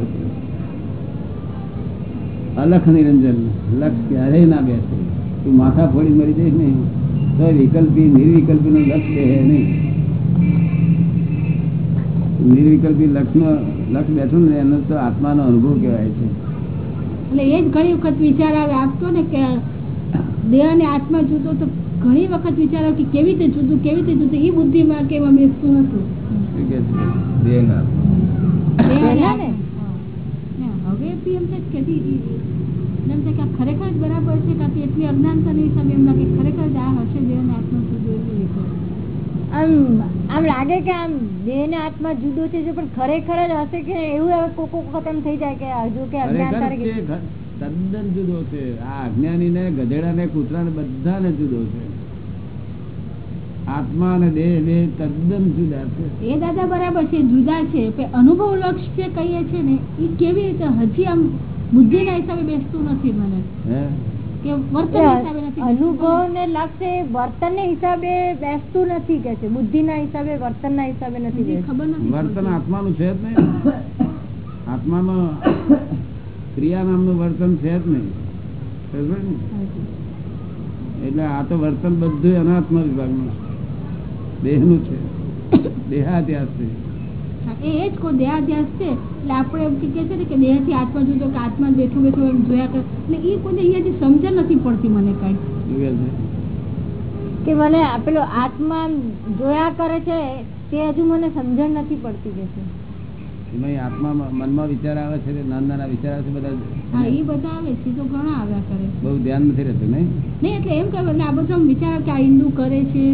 અલખ નિરંજન લક્ષ ક્યારેય ના બેસે તું માથા ફોડી મરી જઈશ નહીં તો વિકલ્પી નિર્વિકલ્પી નું લક્ષ બેસે નહીં. નિર્વિકલ્પી લક્ષનો લક્ષ બેઠું ને એનો તો આત્માનો અનુભવ કહેવાય છે. એટલે એ જ ઘણી વખત વિચાર આવે. આપતો ને કે દેહ અને આત્મા જુદો તો ઘણી વખત વિચાર આવે કે કેવી રીતે જુદું કેવી રીતે જુદું? એ બુદ્ધિમાં કે એમાં બેસતું હતું હવે બી એમ છે કે એમ છે કે ખરેખર જ બરાબર છે કાં એટલી અજ્ઞાનતાની હિસાબે એમ લાગે કે ખરેખર જ આ હશે દેહ અને આત્મા જુદું એવું. આમ આમ લાગે કે આમ દેહ ને આત્મા જુદો છે પણ ખરેખર જ હશે કે એવું હવે કોક વખત એમ થઈ જાય કે હજુ કે અજ્ઞાન તદ્દન જુદો છે. આ અજ્ઞાની ને ગધેડા ને કૂતરા ને બધાને જુદો છે. આત્મા અને દેહ બે તદ્દન જુદા છે. એ દાદા બરાબર છે જુદા છે કે અનુભવ લક્ષ જે કહીએ છે ને એ કેવી રીતે હજી આમ બુદ્ધિના હિસાબે બેસતું નથી મને. હે? કે વર્તન હિસાબે નથી બેસતું. અનુભવ ને લાગશે વર્તન ને હિસાબે બેસતું નથી કે છે. બુદ્ધિ ના હિસાબે વર્તન ના હિસાબે નથી ખબર નથી વર્તન આત્માનું છે જ નહીં. આત્મામાં ક્રિયા નામનું વર્તન છે જ નહીં. એટલે આ તો વર્તન બધું અનાત્મા વિભાગનું છે. દેહનું છે. દેહાત્યાસ છે. એ જ કોઈ દેહાધ્યાસ છે. એટલે આપણે એમ કે છે ને કે દેહથી આત્મા જુદો કે આત્મા બેઠું બેઠું એમ જોયા કરે. એટલે એ કોઈ અહીંયા સમજણ નથી પડતી મને કઈ. કે મને પેલો આત્મા જોયા કરે છે તે હજુ મને સમજણ નથી પડતી કે છે. એમાં આત્મામાં મનમાં વિચાર આવે છે નાના નાના વિચાર આવે છે હા એ બધા આવે છે તો ઘણા આવ્યા કરે છે. બહુ ધ્યાન નથી રહેતું નહીં? નહીં એટલે એમ કહે એટલે આ બધું વિચાર કે આ હિન્દુ કરે છે.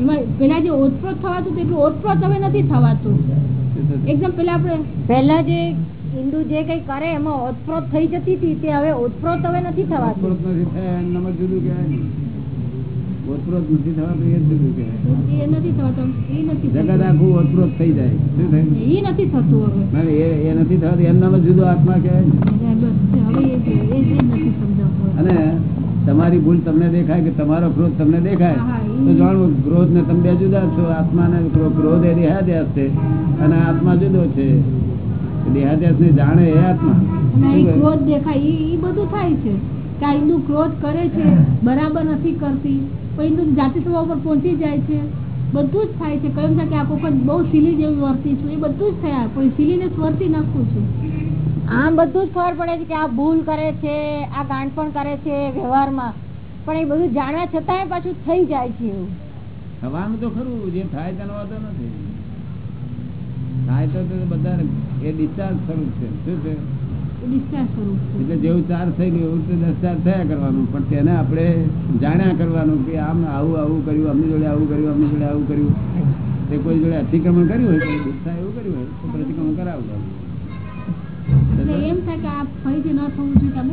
એમાં પેલા જે ઓતપ્રોત થવાતું હતું એટલું ઓતપ્રોત હવે નથી થવાતું? એકદમ પેલા આપણે પહેલા જે હિન્દુ જે કઈ કરે એમાં ઓતપ્રોત થઈ જતી હતી તે હવે ઓતપ્રોત હવે નથી થવાતું. ઓતપ્રોત નથી થયા એનું નામ જ જુદું કહેવાય ઓતપ્રોત નથી થવાતું એ જુદું કહેવાય. એ નથી થવાતું એ નથી જગત આખું ઓતપ્રોત થઈ જાય. શું થાય? એ નથી થતું હવે. એ નથી જુદો આત્મા કહેવાય અને તમારી ભૂલ તમને દેખાય કે તમારો ક્રોધ તમને દેખાય? એ- તો જાણવું ક્રોધ ને તમે બે જુદા છો. આત્મા ને ક્રોધ એ દેહાદ્યાસ છે અને આત્મા જુદો છે. દેહાદ્યાસ ને જાણે એ આત્મા? ક્રોધ દેખાય ઈ બધું થાય છે. કે ક્રોધ કરે છે બરાબર નથી કરતી. પછી જાતિ સ્વભાવ ઉપર પહોંચી જાય છે. બધું જ થાય છે. કહ્યું છે કે આ વખત બહુ સિલી જેવી વર્તી છું. એ બધું જ થયા. પણ સિલીને સ્વર્તી નાખું છું. આમ બધું જ ખબર પડે છે કે આ ભૂલ કરે છે આ ગાંઠપણ કરે છે વ્યવહારમાં. પણ એ બધું જાણવા છતાંય પાછું થઈ જાય છે એવું. થવાનું તો ખરું જે થાય તેનો વાંધો નથી. થાય તો બધા એ ડિસ્ચાર્જ સ્વરૂપ છે. શું છે? એટલે જેવું ચાર્જ થયેલું એવું તો discharge થયા કરવાનું. પણ તેને આપણે જાણ્યા કરવાનું કે આમ આવું આવું કર્યું અમની જોડે આવું કર્યું અમની જોડે આવું કર્યું. તે કોઈ જોડે અતિક્રમણ કર્યું હોય તો એવું કર્યું હોય તો પ્રતિક્રમણ કરાવવું એટલે એમ થાય કે આ ફરીથી ન થવું જોઈએ કે આ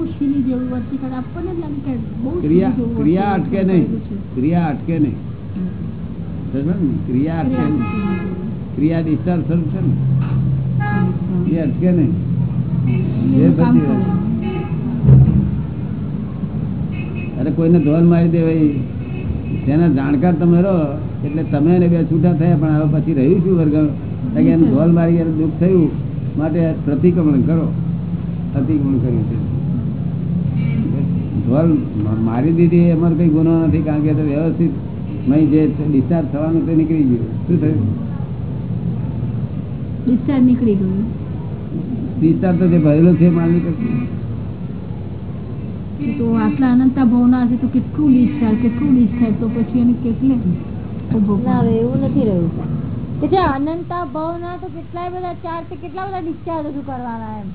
જેવું વર્તી કરે આપણને લાગે કે બહુ ક્રિયા ક્રિયા અટકે નહીં. ક્રિયા અટકે નહીં. ક્રિયા અટકે નહીં. ક્રિયા ડિસ્ચાર્જ સ્વરૂપ છે ને? એ અટકે નહીં. એ બધી અરે કોઈને ધોન મારી દેવાય તેના જાણકાર તમે રહો એટલે તમે ને બે છૂટા થયા પણ હવે પછી રહ્યું શું વર્ગ એનું ધોલ મારી દુઃખ થયું. માટે પ્રતિક્રમણ કરો. પ્રતિક્રમણ કર્યું છે. મારી દીધી એમાં કઈ ગુનો નથી કારણ કે તો વ્યવસ્થિત મય જે ડિસ્ચાર્જ થવાનું તે નીકળી ગયું. શું થયું? ડિસ્ચાર્જ નીકળી ગયું. ડિસ્ચાર્જ તો જે ભરેલો છે કરશે તો આટલા અનંતા ભાવના હશે તો કેટલું ડિસ્ચાર્જ કેટલું ડિસ્ચાર્જ? તો પછી એને કેટલે ના હવે એવું નથી રહ્યું. કે જે અનંતા ભાવના તો કેટલાય બધા ચાર છે કેટલા બધા ડિસ્ચાર્જ હજુ કરવાના એમ.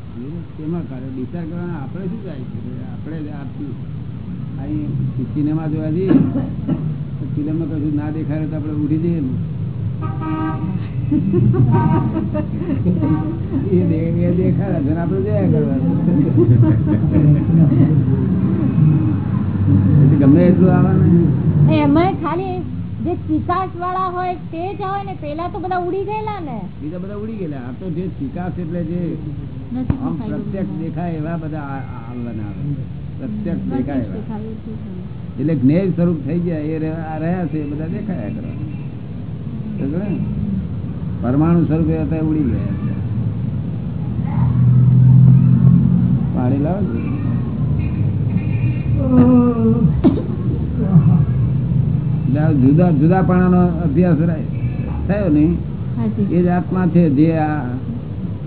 એમાં કરે? ડિસ્ચાર્જ કરવાના? આપણે શું જાય છે? આપણે જ અહીં સિનેમા જોવા જઈએ ફિલ્મમાં કશું ના દેખાડે તો આપણે ઉડી જઈએ ને. એ દેખાડે છે આપણે જોયા કરવાનું. ગમે એટલું આવવાનું. એમાં ખાલી જે ચિકાસ વાળા હોય તે જ આવે ને પેલા તો બધા ઉડી ગયેલા ને બીજા બધા ઉડી ગયેલા આ તો જે ચિકાસ એટલે જે આમ પ્રત્યક્ષ દેખાય એવા બધા આવવાના આવે પ્રત્યક્ષ દેખાય એવા. એટલે જ્ઞેય સ્વરૂપ થઈ ગયા એ રહ્યા- છે બધા દેખાયા કરવા? પરમાણુ સ્વરૂપે હતા ઉડી ગયા. પાણી લાવો જુદા જુદા પાણાનો અભ્યાસ થયો નહીં. એ જ આત્મા છે જે આ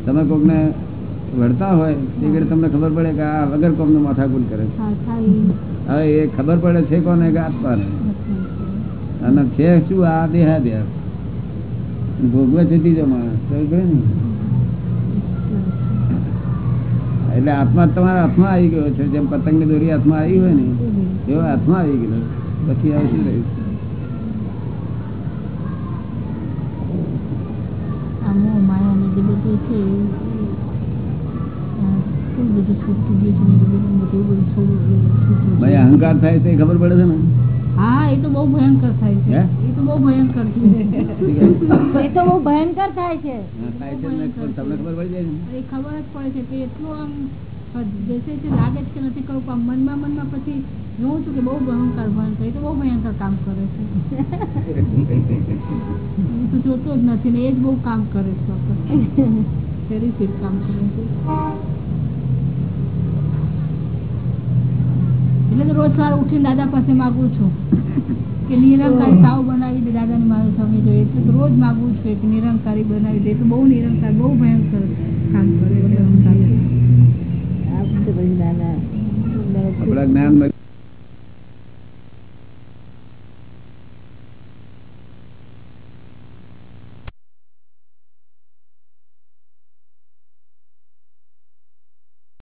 તમે કોકને વળતા હોય તે તમને ખબર પડે કે આ વગર કોમનું માથાકૂટ કરે હવે એ ખબર પડે છે કોને કે આત્માને અને છે શું? આ દેહાદ્યાસ ભોગવે છે ત્રીજો માણસ. ને. એટલે આત્મા તમારા હાથમાં આવી ગયો છે. જેમ પતંગ દોરી હાથમાં આવી હોય ને એવો હાથમાં આવી ગયો પછી આવું શું રહ્યું આ મોહ માયા ને જે બધું છે એ- આ કેવું બધું છૂટતું ગયું છે ને એ બધું બધું બધું થોડું છૂટું ભાઈ અહંકાર થાય છે ખબર પડે છે ને? હા એ તો બહુ ભયંકર થાય છે. એ તો બહુ ભયંકર છે. એ તો બહુ ભયંકર થાય છે. તમને ખબર પડી જાય ખબર જ પડે છે કે એટલું આમ બેસે છે લાગે છે કે નથી કરવું પણ મનમાં મનમાં પછી જોઉં છું કે બહુ ભયંકર ભયંકર તો બહુ ભયંકર કામ કરે છે. એ તો જોતો જ નથી ને, એ જ બહુ કામ કરે છે વેરી ફિટ કામ કરે છે. એટલે તો રોજ સવારે ઉઠીને દાદા પાસે માગું છું કે નિરંકારી સાવ બનાવી દે દાદાની મારે સમય જોઈએ એટલે તો રોજ માગું છું કે નિરંકારી બનાવી દે. તો બહુ નિરંકાર, બહુ ભયંકર પછી નાના આપણા જ્ઞાન